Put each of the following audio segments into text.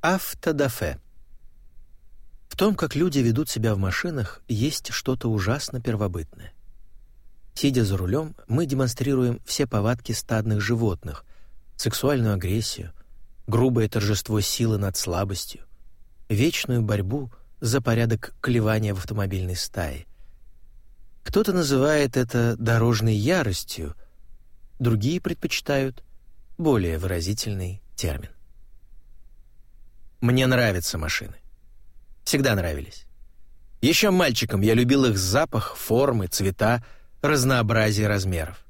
Автодафе. В том, как люди ведут себя в машинах, есть что-то ужасно первобытное. Сидя за рулем, мы демонстрируем все повадки стадных животных, сексуальную агрессию, грубое торжество силы над слабостью, вечную борьбу за порядок клевания в автомобильной стае. Кто-то называет это дорожной яростью, другие предпочитают более выразительный термин. Мне нравятся машины. Всегда нравились. Еще мальчиком я любил их запах, формы, цвета, разнообразие размеров.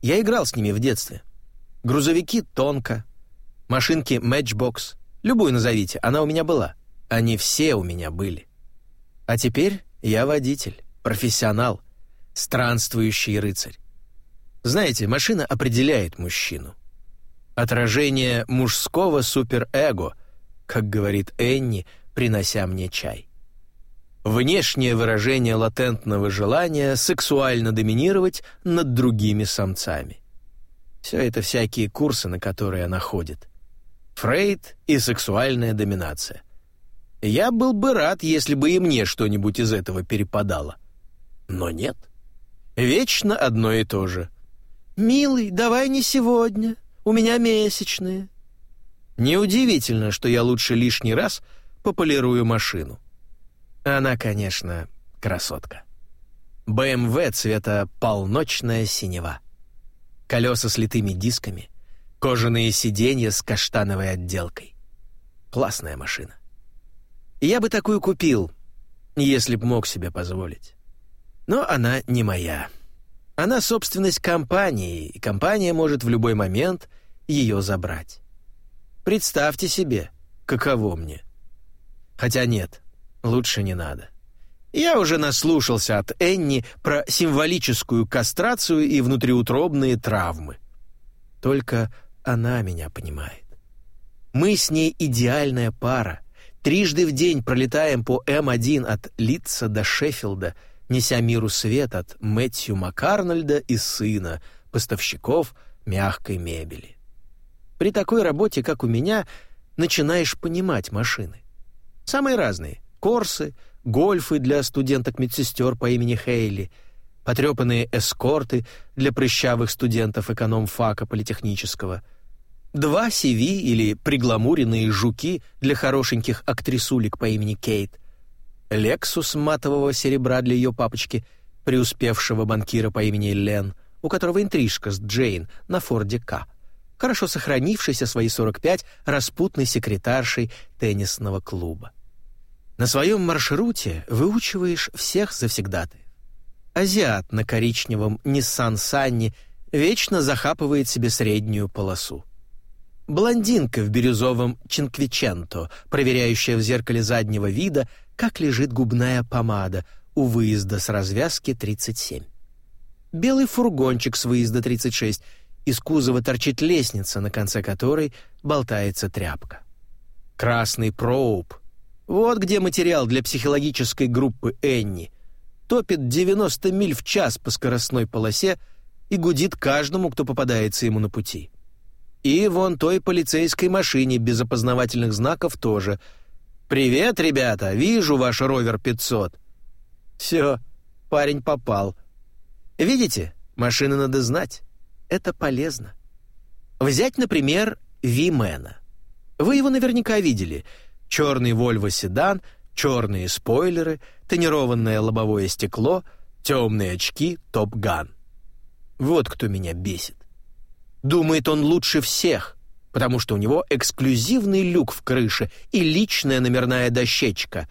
Я играл с ними в детстве. Грузовики тонко, машинки Matchbox, любую назовите, она у меня была. Они все у меня были. А теперь я водитель, профессионал, странствующий рыцарь. Знаете, машина определяет мужчину. Отражение мужского суперэго — как говорит Энни, принося мне чай. Внешнее выражение латентного желания сексуально доминировать над другими самцами. Все это всякие курсы, на которые она ходит. Фрейд и сексуальная доминация. Я был бы рад, если бы и мне что-нибудь из этого перепадало. Но нет. Вечно одно и то же. «Милый, давай не сегодня. У меня месячные. Неудивительно, что я лучше лишний раз пополирую машину. Она, конечно, красотка. BMW цвета полночная синева. Колеса с литыми дисками, кожаные сиденья с каштановой отделкой. Классная машина. Я бы такую купил, если б мог себе позволить. Но она не моя. Она собственность компании, и компания может в любой момент ее забрать. Представьте себе, каково мне. Хотя нет, лучше не надо. Я уже наслушался от Энни про символическую кастрацию и внутриутробные травмы. Только она меня понимает. Мы с ней идеальная пара. Трижды в день пролетаем по М1 от Литца до Шеффилда, неся миру свет от Мэтью Макарнольда и сына, поставщиков мягкой мебели. При такой работе, как у меня, начинаешь понимать машины. Самые разные. Корсы, гольфы для студенток-медсестер по имени Хейли, потрепанные эскорты для прыщавых студентов экономфака политехнического, два CV или пригламуренные жуки для хорошеньких актрисулек по имени Кейт, Лексус матового серебра для ее папочки, преуспевшего банкира по имени Лен, у которого интрижка с Джейн на Форде К — хорошо сохранившейся свои 45 распутной секретаршей теннисного клуба. На своем маршруте выучиваешь всех завсегдатаев. Азиат на коричневом Nissan Санни вечно захапывает себе среднюю полосу. Блондинка в бирюзовом Чинквиченто, проверяющая в зеркале заднего вида, как лежит губная помада у выезда с развязки 37. Белый фургончик с выезда 36 из кузова торчит лестница, на конце которой болтается тряпка. Красный проуп. Вот где материал для психологической группы Энни. Топит 90 миль в час по скоростной полосе и гудит каждому, кто попадается ему на пути. И вон той полицейской машине без опознавательных знаков тоже. «Привет, ребята! Вижу ваш ровер 500!» Все, парень попал. Видите, машины надо знать это полезно. Взять, например, Вимена. Вы его наверняка видели. Черный Volvo седан, черные спойлеры, тонированное лобовое стекло, темные очки, топ-ган. Вот кто меня бесит. Думает он лучше всех, потому что у него эксклюзивный люк в крыше и личная номерная дощечка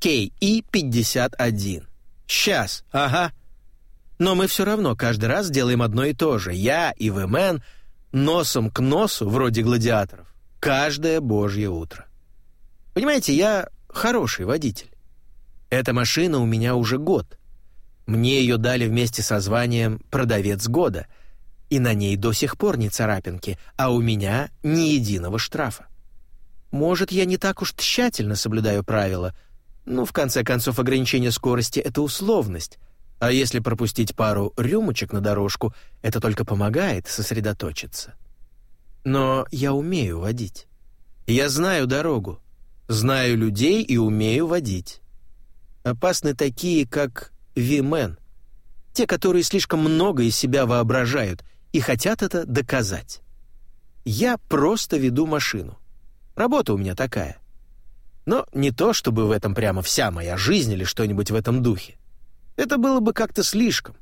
KE51. Сейчас, ага, но мы все равно каждый раз делаем одно и то же. Я и ВМН носом к носу, вроде гладиаторов, каждое божье утро. Понимаете, я хороший водитель. Эта машина у меня уже год. Мне ее дали вместе со званием «Продавец года», и на ней до сих пор не царапинки, а у меня ни единого штрафа. Может, я не так уж тщательно соблюдаю правила, ну, в конце концов, ограничение скорости — это условность, а если пропустить пару рюмочек на дорожку, это только помогает сосредоточиться. Но я умею водить. Я знаю дорогу, знаю людей и умею водить. Опасны такие, как Вимен, те, которые слишком много из себя воображают и хотят это доказать. Я просто веду машину. Работа у меня такая. Но не то, чтобы в этом прямо вся моя жизнь или что-нибудь в этом духе. Это было бы как-то слишком.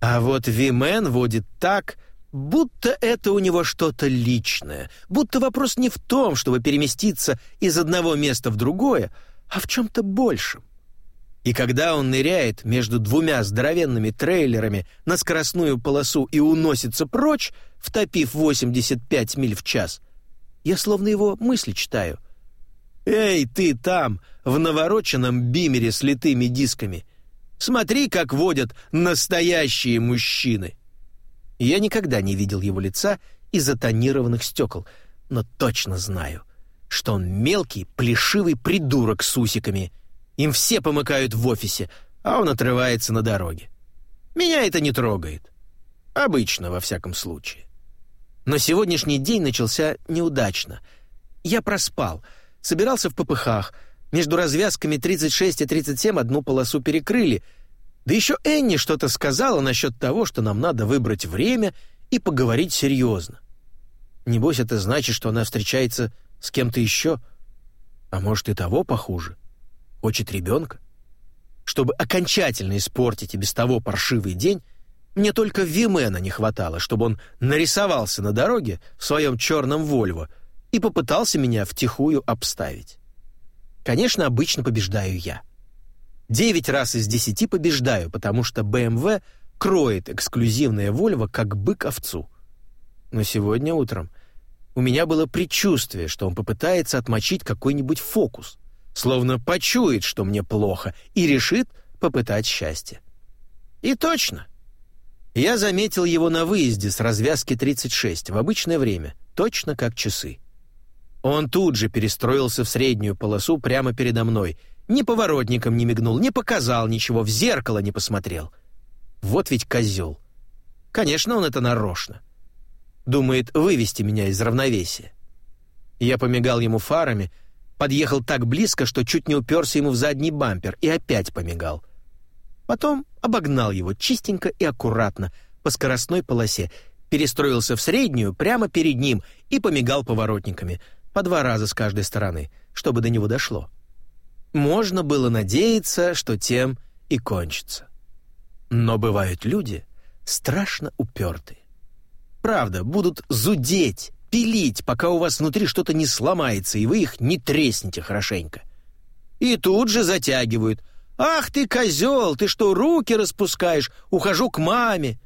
А вот Вимен водит так, будто это у него что-то личное, будто вопрос не в том, чтобы переместиться из одного места в другое, а в чем-то большем. И когда он ныряет между двумя здоровенными трейлерами на скоростную полосу и уносится прочь, втопив 85 миль в час, я словно его мысли читаю. «Эй, ты там, в навороченном бимере с литыми дисками! Смотри, как водят настоящие мужчины!» Я никогда не видел его лица из-за тонированных стекол, но точно знаю, что он мелкий, плешивый придурок с усиками. Им все помыкают в офисе, а он отрывается на дороге. Меня это не трогает. Обычно, во всяком случае. Но сегодняшний день начался неудачно. Я проспал, собирался в попыхах, между развязками 36 и 37 одну полосу перекрыли — да еще Энни что-то сказала насчет того, что нам надо выбрать время и поговорить серьезно. Небось, это значит, что она встречается с кем-то еще, а может и того похуже. Хочет ребенка. Чтобы окончательно испортить и без того паршивый день, мне только Вимена не хватало, чтобы он нарисовался на дороге в своем черном Вольво и попытался меня втихую обставить. Конечно, обычно побеждаю я. Девять раз из десяти побеждаю, потому что BMW кроет эксклюзивное Volvo как бык овцу. Но сегодня утром у меня было предчувствие, что он попытается отмочить какой-нибудь фокус, словно почует, что мне плохо, и решит попытать счастье. И точно. Я заметил его на выезде с развязки 36 в обычное время, точно как часы. Он тут же перестроился в среднюю полосу прямо передо мной — ни поворотником не мигнул, не показал ничего, в зеркало не посмотрел. Вот ведь козел. Конечно, он это нарочно. Думает вывести меня из равновесия. Я помигал ему фарами, подъехал так близко, что чуть не уперся ему в задний бампер, и опять помигал. Потом обогнал его чистенько и аккуратно по скоростной полосе, перестроился в среднюю прямо перед ним и помигал поворотниками по два раза с каждой стороны, чтобы до него дошло можно было надеяться, что тем и кончится. Но бывают люди страшно упертые. Правда, будут зудеть, пилить, пока у вас внутри что-то не сломается, и вы их не треснете хорошенько. И тут же затягивают. «Ах ты, козел, ты что, руки распускаешь? Ухожу к маме!»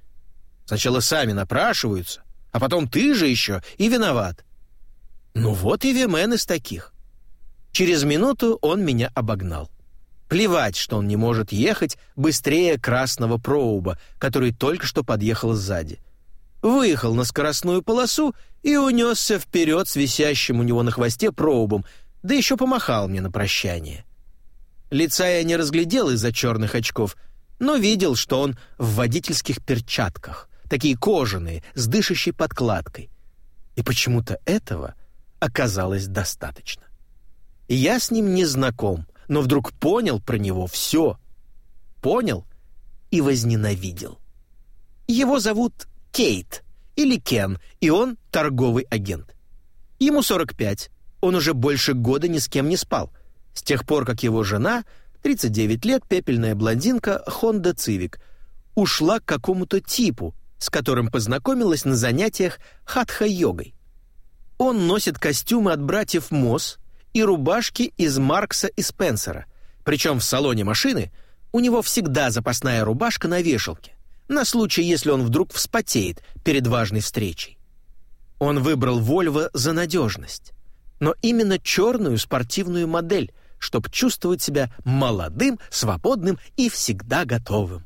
Сначала сами напрашиваются, а потом ты же еще и виноват. Ну вот и Вимен из таких. Через минуту он меня обогнал. Плевать, что он не может ехать быстрее красного проуба, который только что подъехал сзади. Выехал на скоростную полосу и унесся вперед с висящим у него на хвосте проубом, да еще помахал мне на прощание. Лица я не разглядел из-за черных очков, но видел, что он в водительских перчатках, такие кожаные, с дышащей подкладкой. И почему-то этого оказалось достаточно. Я с ним не знаком, но вдруг понял про него все. Понял и возненавидел. Его зовут Кейт или Кен, и он торговый агент. Ему 45, он уже больше года ни с кем не спал. С тех пор, как его жена, 39 лет, пепельная блондинка Honda Civic, ушла к какому-то типу, с которым познакомилась на занятиях хатха-йогой. Он носит костюмы от братьев Мосс, и рубашки из Маркса и Спенсера. Причем в салоне машины у него всегда запасная рубашка на вешалке, на случай, если он вдруг вспотеет перед важной встречей. Он выбрал Volvo за надежность, но именно черную спортивную модель, чтобы чувствовать себя молодым, свободным и всегда готовым.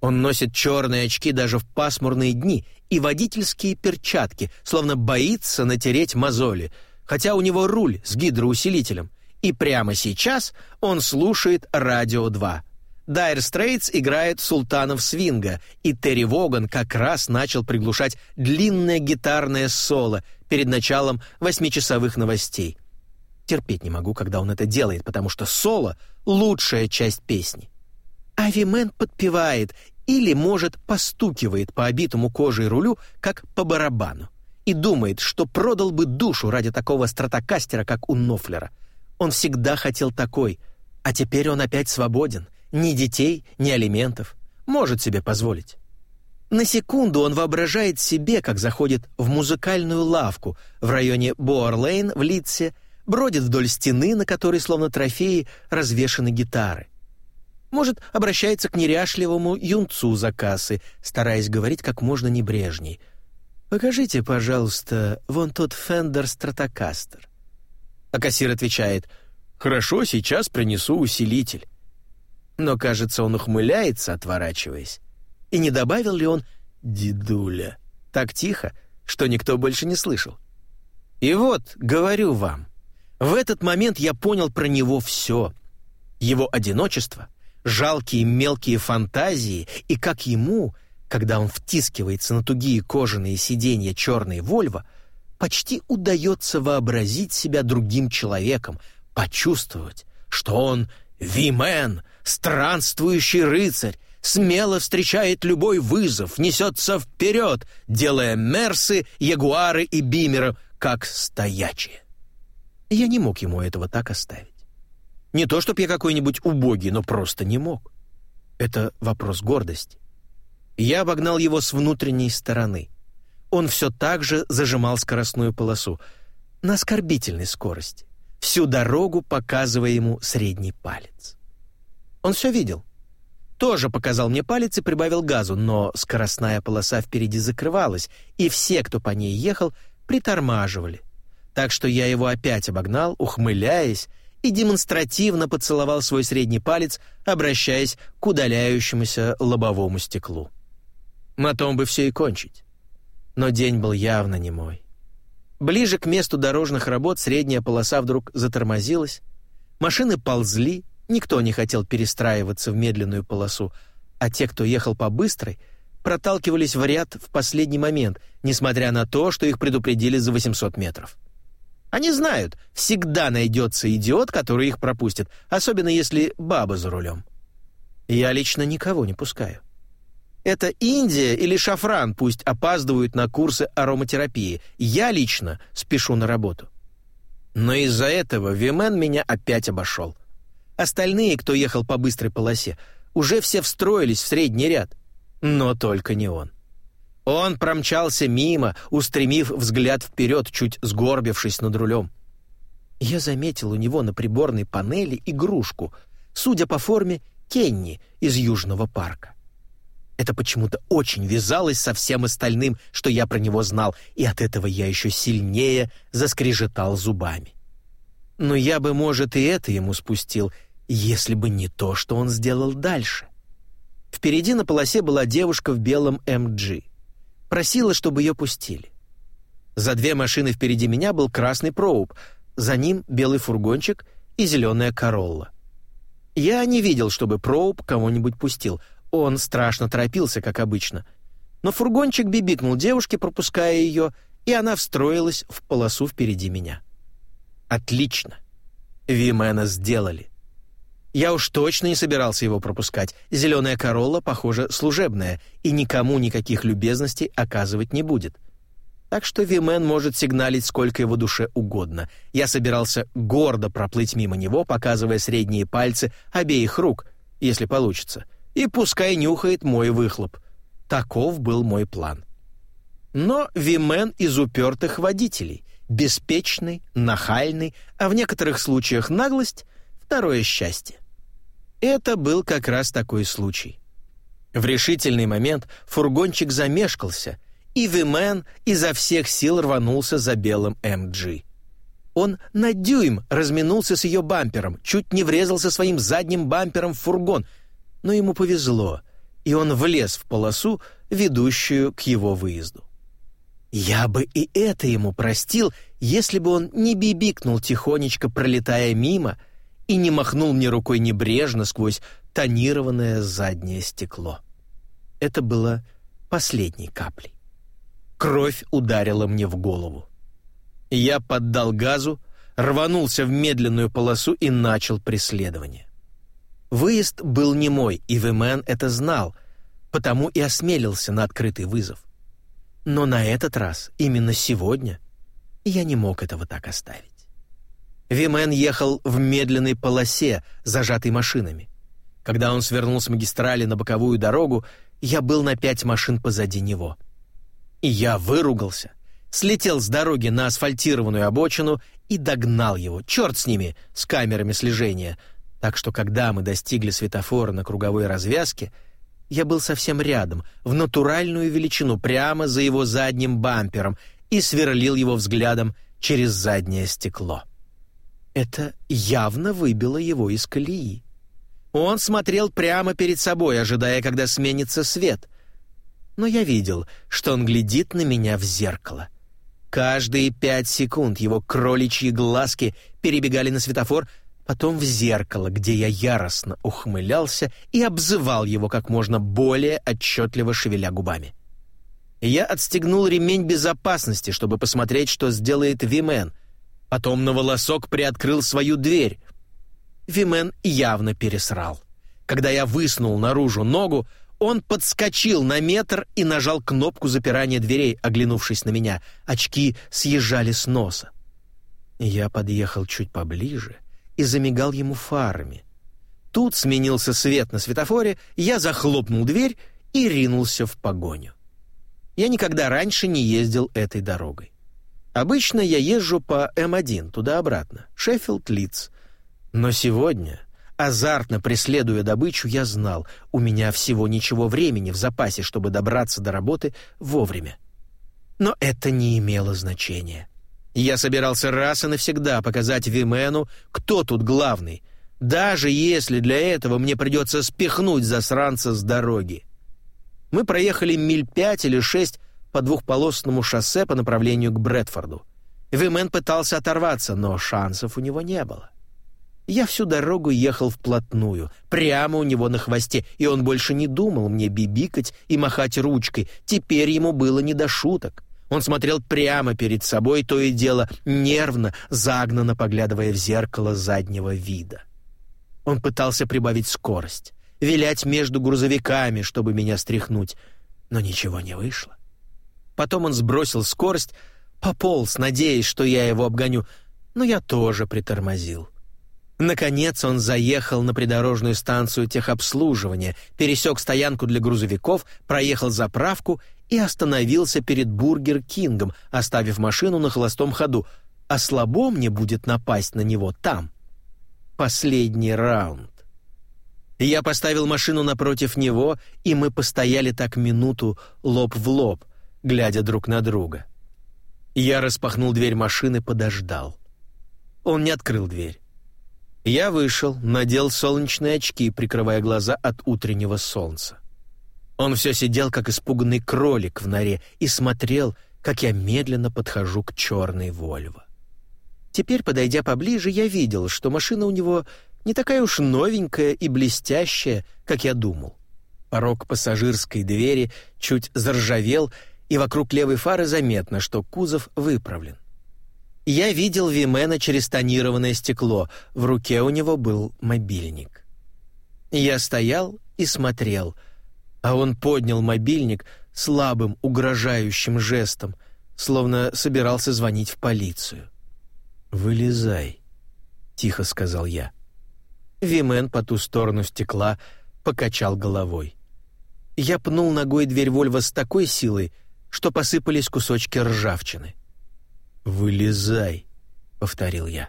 Он носит черные очки даже в пасмурные дни и водительские перчатки, словно боится натереть мозоли — хотя у него руль с гидроусилителем, и прямо сейчас он слушает «Радио 2». Dire Straits играет султанов свинга, и Терри Воган как раз начал приглушать длинное гитарное соло перед началом восьмичасовых новостей. Терпеть не могу, когда он это делает, потому что соло — лучшая часть песни. Авимен подпевает или, может, постукивает по обитому кожей рулю, как по барабану, и думает, что продал бы душу ради такого стратокастера, как у Нофлера. Он всегда хотел такой, а теперь он опять свободен — ни детей, ни алиментов. Может себе позволить. На секунду он воображает себе, как заходит в музыкальную лавку в районе Боар-Лейн в Литсе, бродит вдоль стены, на которой словно трофеи развешаны гитары. Может, обращается к неряшливому юнцу за кассы, стараясь говорить как можно небрежней. «Покажите, пожалуйста, вон тот Фендер Стратокастер». А кассир отвечает «Хорошо, сейчас принесу усилитель» но, кажется, он ухмыляется, отворачиваясь. И не добавил ли он «дедуля» так тихо, что никто больше не слышал? И вот, говорю вам, в этот момент я понял про него все. Его одиночество, жалкие мелкие фантазии и как ему, когда он втискивается на тугие кожаные сиденья черной «Вольво», почти удается вообразить себя другим человеком, почувствовать, что он «Ви-мен», странствующий рыцарь, смело встречает любой вызов, несется вперед, делая мерсы, ягуары и бимеры как стоячие. Я не мог ему этого так оставить. Не то, чтоб я какой-нибудь убогий, но просто не мог. Это вопрос гордости. Я обогнал его с внутренней стороны. Он все так же зажимал скоростную полосу на оскорбительной скорости, всю дорогу показывая ему средний палец. Он все видел. Тоже показал мне палец и прибавил газу, но скоростная полоса впереди закрывалась, и все, кто по ней ехал, притормаживали. Так что я его опять обогнал, ухмыляясь, и демонстративно поцеловал свой средний палец, обращаясь к удаляющемуся лобовому стеклу. На том бы все и кончить. Но день был явно не мой. Ближе к месту дорожных работ средняя полоса вдруг затормозилась, машины ползли, Никто не хотел перестраиваться в медленную полосу, а те, кто ехал по быстрой, проталкивались в ряд в последний момент, несмотря на то, что их предупредили за 800 метров. Они знают, всегда найдется идиот, который их пропустит, особенно если баба за рулем. Я лично никого не пускаю. Это Индия или Шафран пусть опаздывают на курсы ароматерапии. Я лично спешу на работу. Но из-за этого Вимен меня опять обошел. Остальные, кто ехал по быстрой полосе, уже все встроились в средний ряд. Но только не он. Он промчался мимо, устремив взгляд вперед, чуть сгорбившись над рулем. Я заметил у него на приборной панели игрушку, судя по форме, Кенни из Южного парка. Это почему-то очень вязалось со всем остальным, что я про него знал, и от этого я еще сильнее заскрежетал зубами. Но я бы, может, и это ему спустил, если бы не то, что он сделал дальше. Впереди на полосе была девушка в белом МГ. Просила, чтобы ее пустили. За две машины впереди меня был красный проуб, за ним белый фургончик и зеленая королла. Я не видел, чтобы проуб кого-нибудь пустил. Он страшно торопился, как обычно. Но фургончик бибикнул девушке, пропуская ее, и она встроилась в полосу впереди меня. Отлично. Вимена сделали. Я уж точно не собирался его пропускать. Зеленая королла, похоже, служебная, и никому никаких любезностей оказывать не будет. Так что Вимен может сигналить сколько его душе угодно. Я собирался гордо проплыть мимо него, показывая средние пальцы обеих рук, если получится, и пускай нюхает мой выхлоп. Таков был мой план. Но Вимен из упертых водителей, беспечный, нахальный, а в некоторых случаях наглость — второе счастье. Это был как раз такой случай. В решительный момент фургончик замешкался, и Вимен изо всех сил рванулся за белым МГ. Он на дюйм разминулся с ее бампером, чуть не врезался своим задним бампером в фургон, но ему повезло, и он влез в полосу, ведущую к его выезду. Я бы и это ему простил, если бы он не бибикнул тихонечко, пролетая мимо — и не махнул мне рукой небрежно сквозь тонированное заднее стекло. Это было последней каплей. Кровь ударила мне в голову. Я поддал газу, рванулся в медленную полосу и начал преследование. Выезд был не мой, и Вемен это знал, потому и осмелился на открытый вызов. Но на этот раз, именно сегодня, я не мог этого так оставить. Вимен ехал в медленной полосе, зажатой машинами. Когда он свернул с магистрали на боковую дорогу, я был на пять машин позади него. И я выругался, слетел с дороги на асфальтированную обочину и догнал его. Черт с ними, с камерами слежения. Так что, когда мы достигли светофора на круговой развязке, я был совсем рядом, в натуральную величину, прямо за его задним бампером, и сверлил его взглядом через заднее стекло. Это явно выбило его из колеи. Он смотрел прямо перед собой, ожидая, когда сменится свет. Но я видел, что он глядит на меня в зеркало. Каждые пять секунд его кроличьи глазки перебегали на светофор, потом в зеркало, где я яростно ухмылялся и обзывал его как можно более отчетливо шевеля губами. Я отстегнул ремень безопасности, чтобы посмотреть, что сделает Вимен. Потом на волосок приоткрыл свою дверь. Вимен явно пересрал. Когда я высунул наружу ногу, он подскочил на метр и нажал кнопку запирания дверей, оглянувшись на меня. Очки съезжали с носа. Я подъехал чуть поближе и замигал ему фарами. Тут сменился свет на светофоре, я захлопнул дверь и ринулся в погоню. Я никогда раньше не ездил этой дорогой. Обычно я езжу по М1 туда-обратно, Шеффилд-Лидс, но сегодня, азартно преследуя добычу, я знал, у меня всего ничего времени в запасе, чтобы добраться до работы вовремя. Но это не имело значения. Я собирался раз и навсегда показать Вимену, кто тут главный, даже если для этого мне придется спихнуть засранца с дороги. Мы проехали миль пять или шесть по двухполосному шоссе по направлению к Брэдфорду. Вимен пытался оторваться, но шансов у него не было. Я всю дорогу ехал вплотную, прямо у него на хвосте, и он больше не думал мне бибикать и махать ручкой. Теперь ему было не до шуток. Он смотрел прямо перед собой, то и дело, нервно, загнанно поглядывая в зеркало заднего вида. Он пытался прибавить скорость, вилять между грузовиками, чтобы меня стряхнуть, но ничего не вышло. Потом он сбросил скорость, пополз, надеясь, что я его обгоню, но я тоже притормозил. Наконец он заехал на придорожную станцию техобслуживания, пересек стоянку для грузовиков, проехал заправку и остановился перед Бургер Кингом, оставив машину на холостом ходу. А слабо мне будет напасть на него там. Последний раунд. Я поставил машину напротив него, и мы постояли так минуту лоб в лоб, глядя друг на друга. Я распахнул дверь машины, подождал. Он не открыл дверь. Я вышел, надел солнечные очки, прикрывая глаза от утреннего солнца. Он все сидел, как испуганный кролик в норе, и смотрел, как я медленно подхожу к черной Вольво. Теперь, подойдя поближе, я видел, что машина у него не такая уж новенькая и блестящая, как я думал. Порог пассажирской двери чуть заржавел, и вокруг левой фары заметно, что кузов выправлен. Я видел Вимена через тонированное стекло, в руке у него был мобильник. Я стоял и смотрел, а он поднял мобильник слабым, угрожающим жестом, словно собирался звонить в полицию. «Вылезай», — тихо сказал я. Вимен по ту сторону стекла покачал головой. Я пнул ногой дверь Вольва с такой силой, что посыпались кусочки ржавчины. «Вылезай», — повторил я.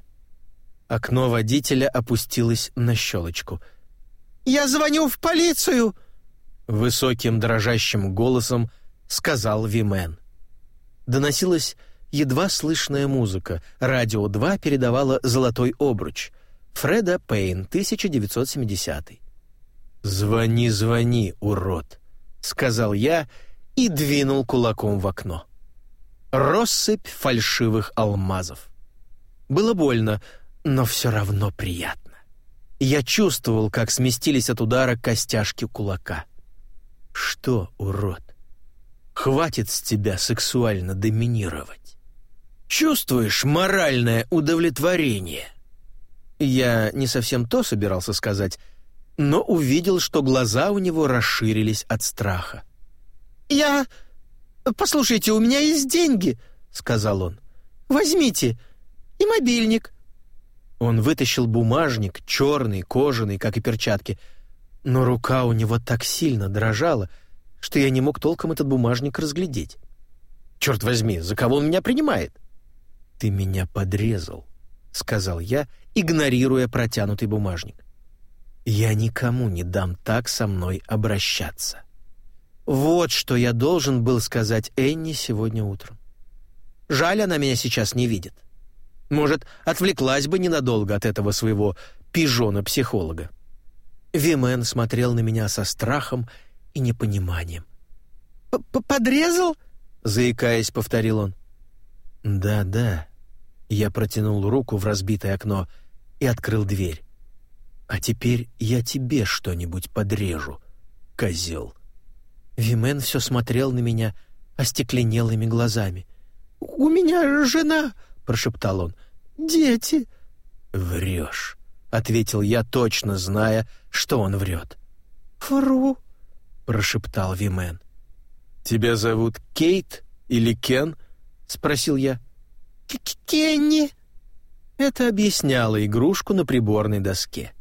Окно водителя опустилось на щелочку. «Я звоню в полицию!» Высоким дрожащим голосом сказал Вимен. Доносилась едва слышная музыка. Радио 2 передавало «Золотой обруч». Фреда Пейн, 1970. «Звони, звони, урод», — сказал я и двинул кулаком в окно. Россыпь фальшивых алмазов. Было больно, но все равно приятно. Я чувствовал, как сместились от удара костяшки кулака. «Что, урод? Хватит с тебя сексуально доминировать. Чувствуешь моральное удовлетворение?» Я не совсем то собирался сказать, но увидел, что глаза у него расширились от страха. «Я... Послушайте, у меня есть деньги», — сказал он. «Возьмите. И мобильник». Он вытащил бумажник, черный, кожаный, как и перчатки, но рука у него так сильно дрожала, что я не мог толком этот бумажник разглядеть. «Черт возьми, за кого он меня принимает?» «Ты меня подрезал», — сказал я, игнорируя протянутый бумажник. «Я никому не дам так со мной обращаться». Вот что я должен был сказать Энни сегодня утром. Жаль, она меня сейчас не видит. Может, отвлеклась бы ненадолго от этого своего пижона-психолога. Вимен смотрел на меня со страхом и непониманием. «Подрезал?» — заикаясь, повторил он. «Да-да». Я протянул руку в разбитое окно и открыл дверь. «А теперь я тебе что-нибудь подрежу, козел». Вимен все смотрел на меня остекленелыми глазами. «У меня жена», — прошептал он, — «дети». «Врешь», — ответил я, точно зная, что он врет. «Вру», — прошептал Вимен. «Тебя зовут Кейт или Кен?» — спросил я. К «Кенни». Это объясняло игрушку на приборной доске.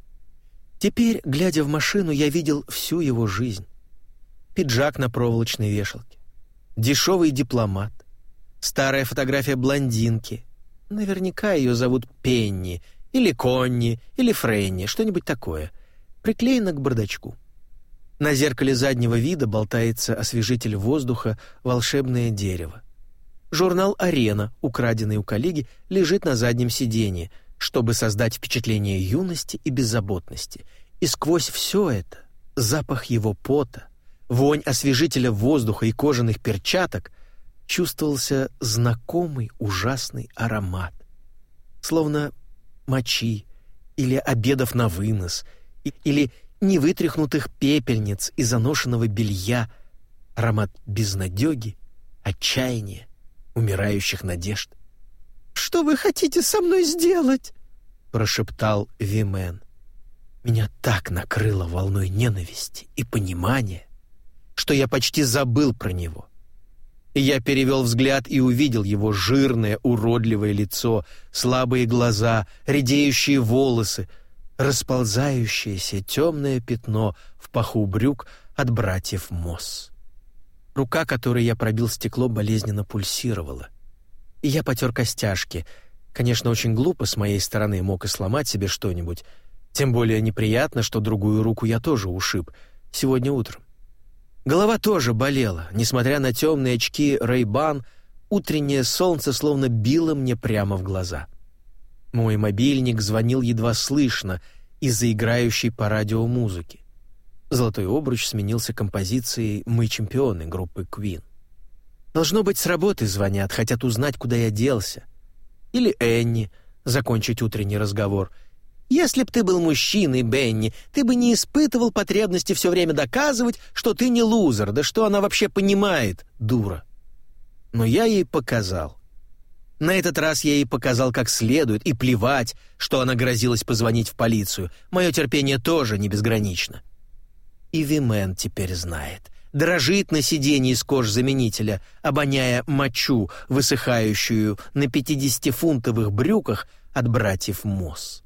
Теперь, глядя в машину, я видел всю его жизнь пиджак на проволочной вешалке, дешевый дипломат, старая фотография блондинки. Наверняка ее зовут Пенни, или Конни, или Френни, что-нибудь такое. Приклеена к бардачку. На зеркале заднего вида болтается освежитель воздуха «Волшебное дерево». Журнал «Арена», украденный у коллеги, лежит на заднем сиденье, чтобы создать впечатление юности и беззаботности. И сквозь все это запах его пота, вонь освежителя воздуха и кожаных перчаток, чувствовался знакомый ужасный аромат. Словно мочи или обедов на вынос, или невытряхнутых пепельниц и заношенного белья, аромат безнадеги, отчаяния, умирающих надежд. «Что вы хотите со мной сделать?» — прошептал Вимен. Меня так накрыло волной ненависти и понимания, что я почти забыл про него. Я перевел взгляд и увидел его жирное, уродливое лицо, слабые глаза, редеющие волосы, расползающееся темное пятно в паху брюк от братьев Мосс. Рука, которой я пробил стекло, болезненно пульсировала. И я потер костяшки. Конечно, очень глупо с моей стороны мог и сломать себе что-нибудь. Тем более неприятно, что другую руку я тоже ушиб сегодня утром. Голова тоже болела, несмотря на темные очки Ray-Ban, утреннее солнце словно било мне прямо в глаза. Мой мобильник звонил едва слышно из-за играющей по радио музыки. Золотой обруч сменился композицией «Мы чемпионы» группы Queen. Должно быть, с работы звонят, хотят узнать, куда я делся. Или Энни, закончить утренний разговор — если б ты был мужчиной, Бенни, ты бы не испытывал потребности все время доказывать, что ты не лузер, да что она вообще понимает, дура. Но я ей показал. На этот раз я ей показал как следует, и плевать, что она грозилась позвонить в полицию. Мое терпение тоже не безгранично. И Вимен теперь знает. Дрожит на сиденье из кожзаменителя, обоняя мочу, высыхающую на 50-фунтовых брюках от братьев Мосс.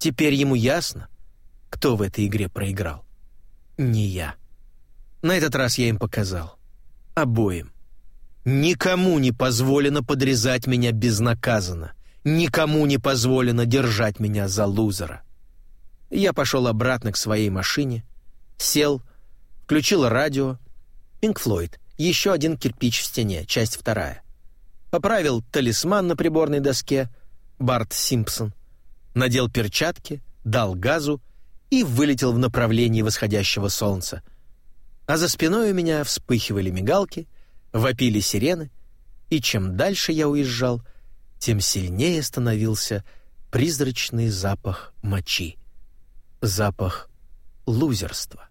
Теперь ему ясно, кто в этой игре проиграл. Не я. На этот раз я им показал. Обоим. Никому не позволено подрезать меня безнаказанно. Никому не позволено держать меня за лузера. Я пошел обратно к своей машине, сел, включил радио. Пинк Флойд. Еще один кирпич в стене, часть вторая. Поправил талисман на приборной доске. Барт Симпсон надел перчатки, дал газу и вылетел в направлении восходящего солнца. А за спиной у меня вспыхивали мигалки, вопили сирены, и чем дальше я уезжал, тем сильнее становился призрачный запах мочи, запах лузерства.